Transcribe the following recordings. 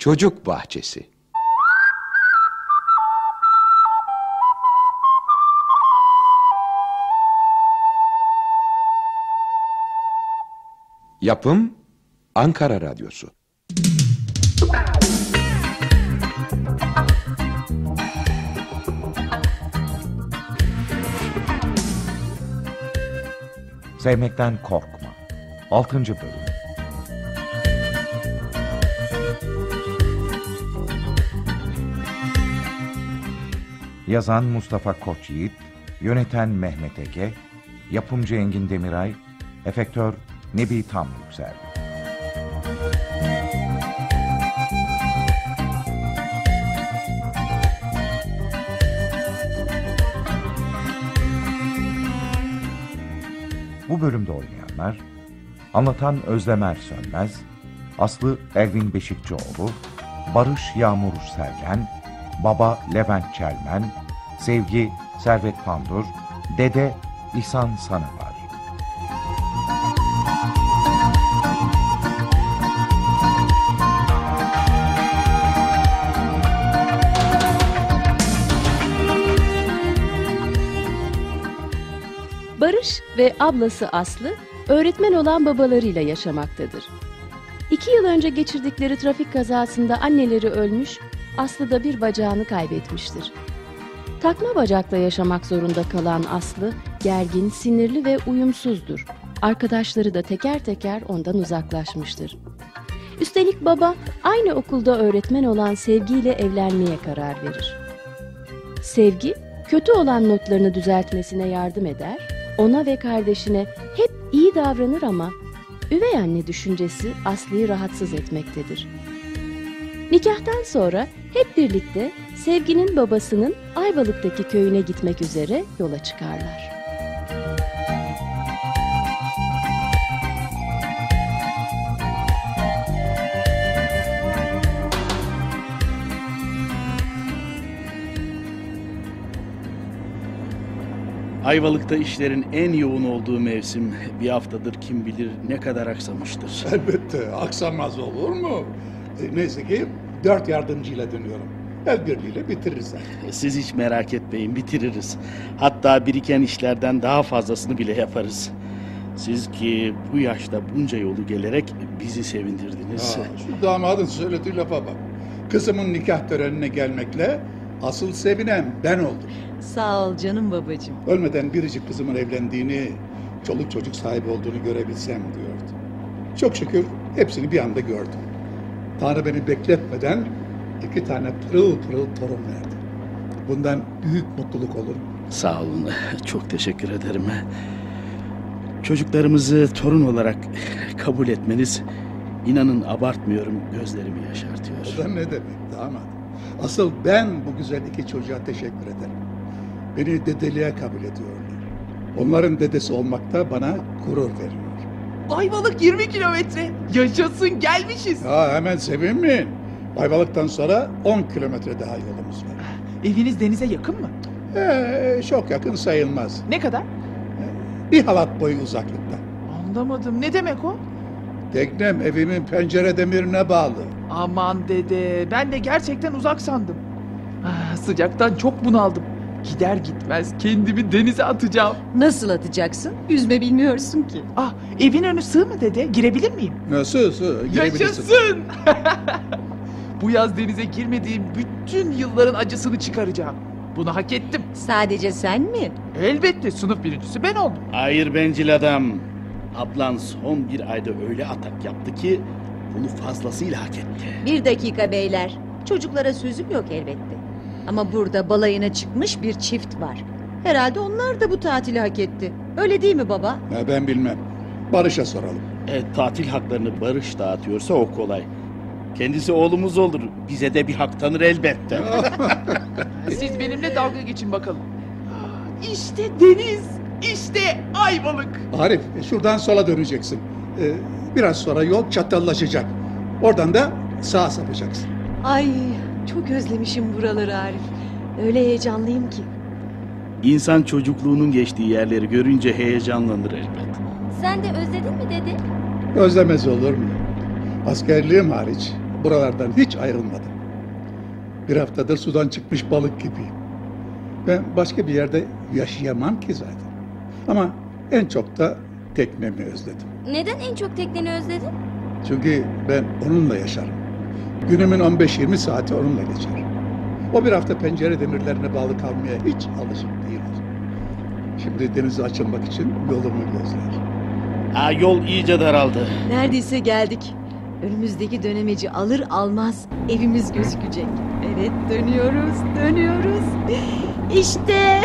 Çocuk Bahçesi Yapım Ankara Radyosu Sevmekten korkma. 6. bölüm. Yazan Mustafa Koçyiğit, yöneten Mehmet Ege, yapımcı Engin Demiray, efektör Nebi Tam Yüksel. Bu bölümde oynayanlar Anlatan Özlemer Sönmez Aslı Ervin Beşikçioğlu Barış Yağmur Sergen Baba Levent Çelmen Sevgi Servet Pandur Dede İhsan Sanıvar Barış ve ablası Aslı öğretmen olan babalarıyla yaşamaktadır. İki yıl önce geçirdikleri trafik kazasında anneleri ölmüş, Aslı da bir bacağını kaybetmiştir. Takma bacakla yaşamak zorunda kalan Aslı, gergin, sinirli ve uyumsuzdur. Arkadaşları da teker teker ondan uzaklaşmıştır. Üstelik baba aynı okulda öğretmen olan Sevgi ile evlenmeye karar verir. Sevgi, kötü olan notlarını düzeltmesine yardım eder, ona ve kardeşine hep iyi davranır ama üvey anne düşüncesi Aslı'yı rahatsız etmektedir. Nikahtan sonra hep birlikte Sevgi'nin babasının Ayvalık'taki köyüne gitmek üzere yola çıkarlar. Ayvalık'ta işlerin en yoğun olduğu mevsim bir haftadır kim bilir ne kadar aksamıştır. Elbette aksamaz olur mu? E, neyse ki dört yardımcıyla dönüyorum. El birliğiyle bitiririz artık. Siz hiç merak etmeyin bitiririz. Hatta biriken işlerden daha fazlasını bile yaparız. Siz ki bu yaşta bunca yolu gelerek bizi sevindirdiniz. Ha, şu damadın söylediği lafa bak. Kızımın nikah törenine gelmekle asıl sevinen ben oldum. Sağ ol canım babacığım. Ölmeden biricik kızımın evlendiğini, çoluk çocuk sahibi olduğunu görebilsem diyordum. Çok şükür hepsini bir anda gördüm. Tanrı beni bekletmeden iki tane pırıl pırıl torun verdi. Bundan büyük mutluluk olur. Sağ olun. Çok teşekkür ederim. Çocuklarımızı torun olarak kabul etmeniz inanın abartmıyorum gözlerimi O yaşartıyor. da ne demek damat? Asıl ben bu güzel iki çocuğa teşekkür ederim. Beni dedeliğe kabul ediyorlar. Onların dedesi olmak da bana gurur veriyor. Ayvalık 20 kilometre. Yaşasın gelmişiz. Ya hemen sevinmeyin. Ayvalık'tan sonra 10 kilometre daha yolumuz var. Eviniz denize yakın mı? Ee, çok yakın sayılmaz. Ne kadar? Bir halat boyu uzaklıkta. Anlamadım. Ne demek o? Teknem evimin pencere demirine bağlı. Aman dede. Ben de gerçekten uzak sandım. Ah, sıcaktan çok bunaldım. Gider gitmez kendimi denize atacağım. Nasıl atacaksın? Yüzme bilmiyorsun ki. Ah evin önü sığ mı dede? Girebilir miyim? Nasıl? sığ- girebilirsin. Yaşasın! Bu yaz denize girmediğim bütün yılların acısını çıkaracağım. Bunu hak ettim. Sadece sen mi? Elbette sınıf birincisi ben oldum. Hayır bencil adam. Ablan son bir ayda öyle atak yaptı ki bunu fazlasıyla hak etti. Bir dakika beyler. Çocuklara sözüm yok elbette. Ama burada balayına çıkmış bir çift var. Herhalde onlar da bu tatili hak etti. Öyle değil mi baba? Ya ben bilmem. Barış'a soralım. E, tatil haklarını Barış dağıtıyorsa o kolay. Kendisi oğlumuz olur. Bize de bir hak tanır elbette. Siz benimle dalga geçin bakalım. İşte deniz, işte Ayvalık. Arif şuradan sola döneceksin. Ee, biraz sonra yol çatallaşacak. Oradan da sağa sapacaksın. Ay çok özlemişim buraları Arif. Öyle heyecanlıyım ki. İnsan çocukluğunun geçtiği yerleri görünce heyecanlanır elbet. Sen de özledin mi dedi? Özlemez olur mu? Askerliğim hariç buralardan hiç ayrılmadım. Bir haftadır sudan çıkmış balık gibiyim. Ben başka bir yerde yaşayamam ki zaten. Ama en çok da teknemi özledim. Neden en çok tekneni özledin? Çünkü ben onunla yaşarım. Günümün 15-20 saati onunla geçer. O bir hafta pencere demirlerine bağlı kalmaya hiç alışık değildir. Şimdi denize açılmak için yolumu gözler. Ha, yol iyice daraldı. Neredeyse geldik. Önümüzdeki dönemeci alır almaz evimiz gözükecek. Evet dönüyoruz, dönüyoruz. İşte.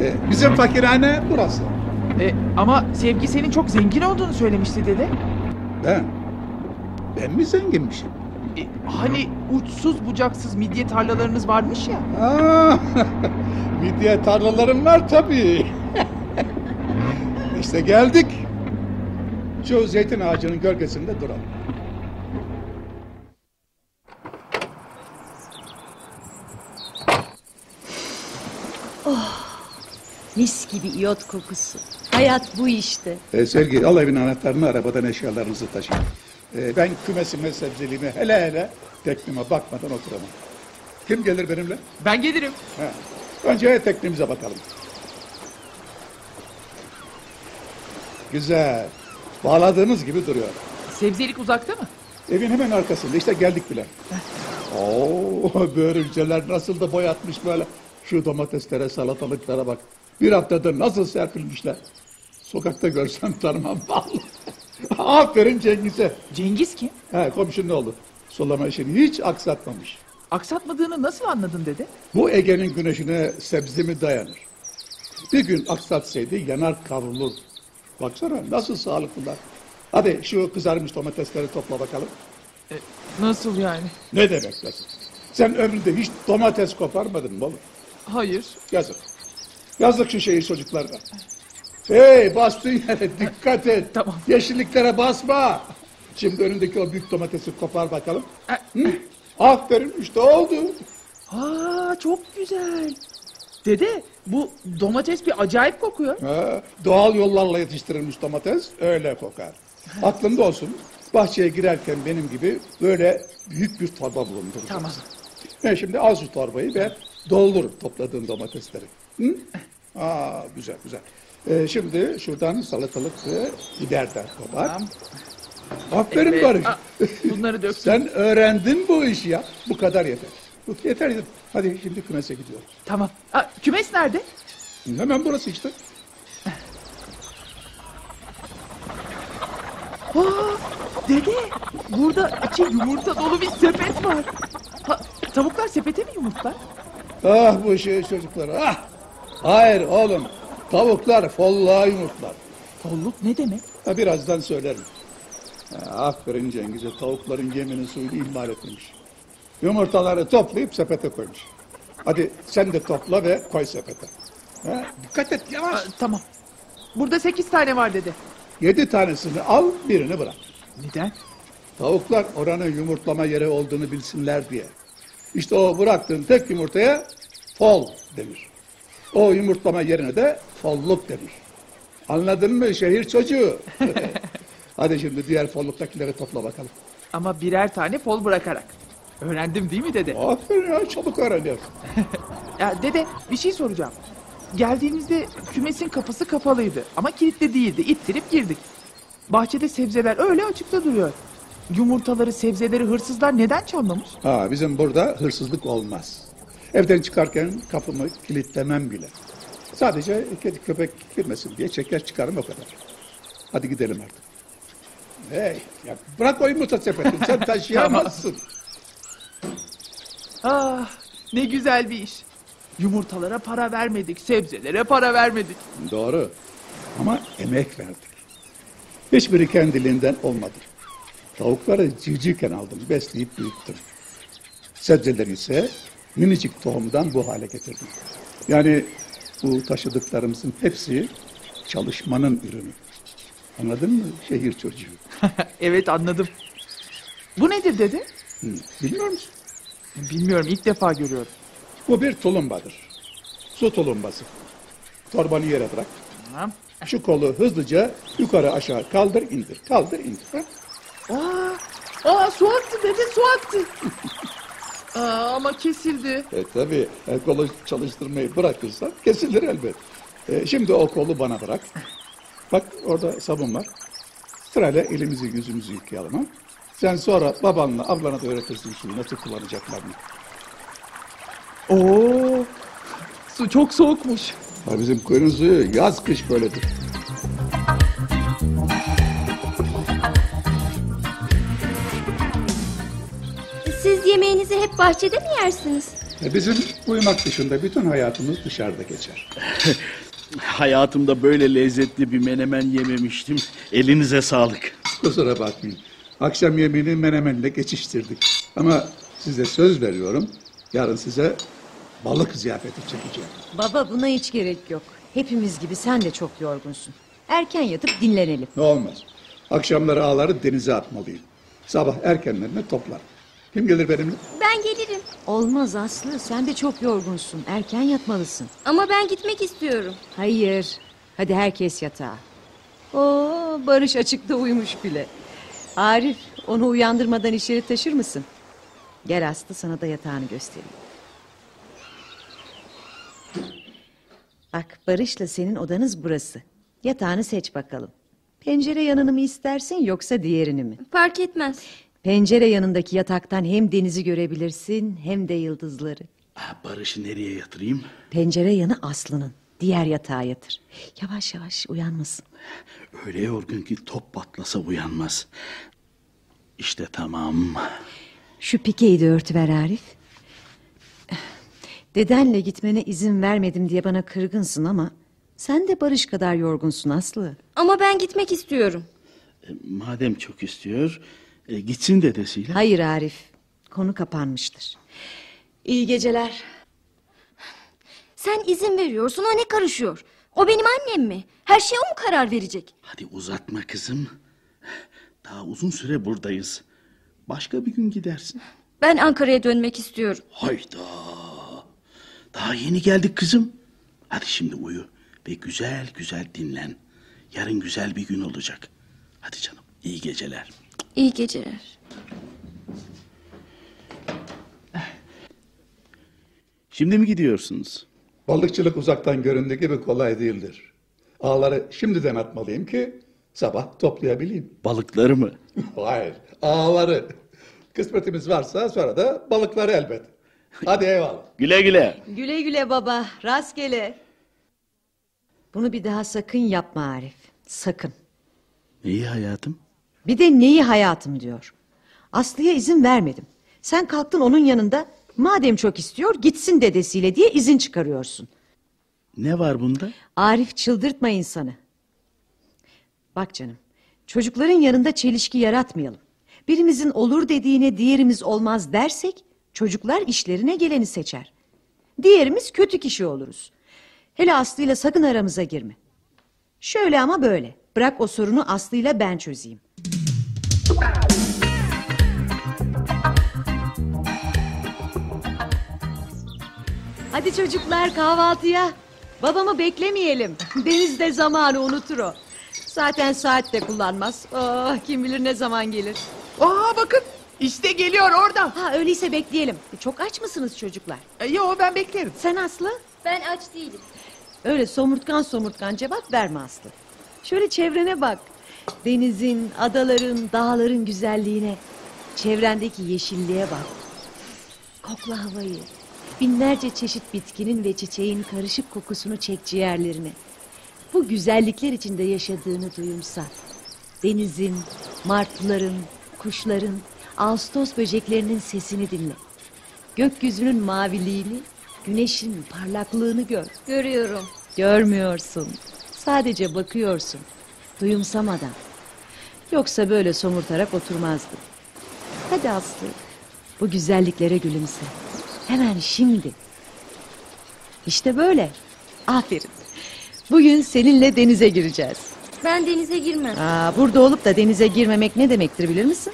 Ee, bizim fakirhane burası. E, ama Sevgi senin çok zengin olduğunu söylemişti dede. Ben, ben mi zenginmişim? E, hani uçsuz bucaksız midye tarlalarınız varmış ya. Aa, midye tarlalarım var tabii. işte geldik. Şu zeytin ağacının gölgesinde duralım. Mis gibi iyot kokusu. Hayat bu işte. Ee, Sevgi al evin anahtarını arabadan eşyalarınızı taşıyın. Ee, ben kümesime sebzeliğime hele hele tekneme bakmadan oturamam. Kim gelir benimle? Ben gelirim. Ha. Önce teknemize bakalım. Güzel. Bağladığınız gibi duruyor. Sebzelik uzakta mı? Evin hemen arkasında. İşte geldik bile. Oo, börülceler nasıl da boyatmış böyle. Şu domateslere, salatalıklara bak. Bir haftadır nasıl serpilmişler. Sokakta görsem tanımam vallahi. Aferin Cengiz'e. Cengiz kim? He, komşun ne oldu? Sulama işini hiç aksatmamış. Aksatmadığını nasıl anladın dede? Bu Ege'nin güneşine sebze mi dayanır? Bir gün aksatsaydı yanar kavrulur. Baksana nasıl sağlıklılar. Hadi şu kızarmış domatesleri topla bakalım. Nasıl yani? Ne demek nasıl? Sen ömründe hiç domates koparmadın mı oğlum? Hayır. Yazık. Yazık şu şehir çocuklarına. Hey bastığın yere dikkat et. Tamam. Yeşilliklere basma. Şimdi önündeki o büyük domatesi kopar bakalım. E, Hı? Aferin işte oldu. Aa çok güzel. Dede bu domates bir acayip kokuyor. Ha, doğal yollarla yetiştirilmiş domates öyle kokar. Aklında olsun. Bahçeye girerken benim gibi böyle büyük bir torba bulunduracaksın. Tamam. Ben şimdi al şu torbayı ve doldur topladığın domatesleri. Hı? Aa, güzel güzel. Ee, şimdi şuradan salatalık ve biberden kopar. Tamam. Aferin Evet, Barış. aa, bunları döktüm. Sen öğrendin bu işi ya. Bu kadar yeter. Yeter yeter. Hadi şimdi kümese gidiyoruz. Tamam. Aa, kümes nerede? Hemen burası işte. Aa, dede burada içi yumurta dolu bir sepet var. Ha, tavuklar sepete mi yumurtlar? Ah bu şey çocuklar ah. Hayır oğlum. Tavuklar folluğa yumurtlar. Kolluk ne demek? Ha, birazdan söylerim. Ha, aferin Cengiz'e tavukların yeminin suyunu ihmal etmemiş. Yumurtaları toplayıp sepete koymuş. Hadi sen de topla ve koy sepete. Ha, dikkat et yavaş. Tamam. Burada sekiz tane var dede. Yedi tanesini al birini bırak. Neden? Tavuklar oranın yumurtlama yeri olduğunu bilsinler diye. İşte o bıraktığın tek yumurtaya fol denir. O yumurtlama yerine de folluk denir. Anladın mı şehir çocuğu? Hadi şimdi diğer folluktakileri topla bakalım. Ama birer tane fol bırakarak. Öğrendim değil mi dede? Aferin ya çabuk öğreniyorsun. Ya dede bir şey soracağım. Geldiğimizde kümesin kapısı kapalıydı ama kilitli değildi. İttirip girdik. Bahçede sebzeler öyle açıkta duruyor. Yumurtaları, sebzeleri hırsızlar neden çalmamış? Ha, bizim burada hırsızlık olmaz. Evden çıkarken kapımı kilitlemem bile. Sadece kedi köpek girmesin diye çeker çıkarım o kadar. Hadi gidelim artık. Hey, ya bırak o yumurta sepetini sen taşıyamazsın. Ah ne güzel bir iş. Yumurtalara para vermedik, sebzelere para vermedik. Doğru. Ama emek verdik. Hiçbiri kendiliğinden olmadı. Tavukları civcivken aldım, besleyip büyüttüm. Sebzeleri ise minicik tohumdan bu hale getirdim. Yani bu taşıdıklarımızın hepsi çalışmanın ürünü. Anladın mı şehir çocuğu? evet anladım. Bu nedir dede? Hı, Bilmiyor musun? Bilmiyorum ilk defa görüyorum. Bu bir tulumbadır. Su tulumbası. Torbanı yere bırak. Tamam. Şu kolu hızlıca yukarı aşağı kaldır indir. Kaldır indir. Ha? Aa, Aa su aktı dede su aktı. Aa, ama kesildi. E tabi kolu çalıştırmayı bırakırsan kesilir elbet. E, şimdi o kolu bana bırak. Bak orada sabun var. Sırayla elimizi yüzümüzü yıkayalım ha. Sen sonra babanla ablana da öğretirsin suyu nasıl kullanacaklarını. Oo, su çok soğukmuş. Ha, bizim kuyunun suyu yaz kış böyledir. Siz yemeğinizi hep bahçede mi yersiniz? E, bizim uyumak dışında bütün hayatımız dışarıda geçer. Hayatımda böyle lezzetli bir menemen yememiştim. Elinize sağlık. Kusura bakmayın. Akşam yemeğini menemenle geçiştirdik. Ama size söz veriyorum. Yarın size balık ziyafeti çekeceğim. Baba buna hiç gerek yok. Hepimiz gibi sen de çok yorgunsun. Erken yatıp dinlenelim. Ne olmaz. Akşamları ağları denize atmalıyım. Sabah erkenlerine toplar. Kim gelir benimle? Ben gelirim. Olmaz Aslı sen de çok yorgunsun. Erken yatmalısın. Ama ben gitmek istiyorum. Hayır. Hadi herkes yatağa. Oo, Barış açıkta uyumuş bile. Arif onu uyandırmadan içeri taşır mısın? Gel Aslı sana da yatağını göstereyim. Bak Barış'la senin odanız burası. Yatağını seç bakalım. Pencere yanını mı istersin yoksa diğerini mi? Fark etmez. Pencere yanındaki yataktan hem denizi görebilirsin hem de yıldızları. Ah, Barış'ı nereye yatırayım? Pencere yanı Aslı'nın. Diğer yatağa yatır. Yavaş yavaş uyanmasın. Öyle yorgun ki top patlasa uyanmaz. İşte tamam. Şu pikeyi de örtüver Arif. Dedenle gitmene izin vermedim diye bana kırgınsın ama... ...sen de Barış kadar yorgunsun Aslı. Ama ben gitmek istiyorum. E, Madem çok istiyor, e, gitsin dedesiyle. Hayır Arif, konu kapanmıştır. İyi geceler. Sen izin veriyorsun o ne karışıyor? O benim annem mi? Her şeye o mu karar verecek? Hadi uzatma kızım. Daha uzun süre buradayız. Başka bir gün gidersin. Ben Ankara'ya dönmek istiyorum. Hayda. Daha yeni geldik kızım. Hadi şimdi uyu ve güzel güzel dinlen. Yarın güzel bir gün olacak. Hadi canım iyi geceler. İyi geceler. Şimdi mi gidiyorsunuz? Balıkçılık uzaktan göründüğü gibi kolay değildir. Ağları şimdiden atmalıyım ki sabah toplayabileyim. Balıkları mı? Hayır, ağları. Kısmetimiz varsa sonra da balıkları elbet. Hadi eyvallah. Güle güle. Güle güle baba, rastgele. Bunu bir daha sakın yapma Arif, sakın. İyi hayatım. Bir de neyi hayatım diyor. Aslı'ya izin vermedim. Sen kalktın onun yanında madem çok istiyor gitsin dedesiyle diye izin çıkarıyorsun. Ne var bunda? Arif çıldırtma insanı. Bak canım çocukların yanında çelişki yaratmayalım. Birimizin olur dediğine diğerimiz olmaz dersek çocuklar işlerine geleni seçer. Diğerimiz kötü kişi oluruz. Hele Aslı'yla sakın aramıza girme. Şöyle ama böyle. Bırak o sorunu Aslı'yla ben çözeyim. Hadi çocuklar kahvaltıya. Babamı beklemeyelim. Deniz de zamanı unutur o. Zaten saat de kullanmaz. Oh, kim bilir ne zaman gelir. Aa bakın işte geliyor orada. Ha öyleyse bekleyelim. Çok aç mısınız çocuklar? E, Yo ben beklerim. Sen Aslı? Ben aç değilim. Öyle somurtkan somurtkan cevap verme Aslı. Şöyle çevrene bak. Denizin, adaların, dağların güzelliğine. Çevrendeki yeşilliğe bak. Kokla havayı. Binlerce çeşit bitkinin ve çiçeğin karışık kokusunu çek ciğerlerine. Bu güzellikler içinde yaşadığını duyumsa. Denizin, martıların, kuşların, ağustos böceklerinin sesini dinle. Gökyüzünün maviliğini, güneşin parlaklığını gör. Görüyorum. Görmüyorsun. Sadece bakıyorsun. Duyumsamadan. Yoksa böyle somurtarak oturmazdın. Hadi Aslı. Bu güzelliklere gülümse. Hemen şimdi. İşte böyle. Aferin. Bugün seninle denize gireceğiz. Ben denize girmem. Aa, burada olup da denize girmemek ne demektir bilir misin?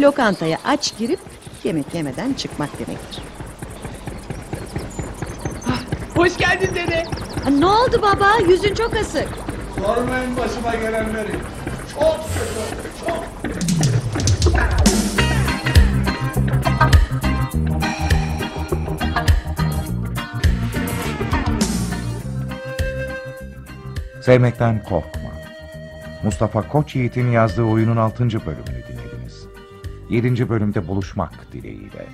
Lokantaya aç girip yemek yemeden çıkmak demektir. Hoş geldin dede. Ha, ne oldu baba? Yüzün çok asık. Sormayın başıma gelenleri. Çok kötü, çok. Sevmekten korkma. Mustafa Koç Yiğit'in yazdığı oyunun 6. bölümünü dinlediniz. 7. bölümde buluşmak dileğiyle.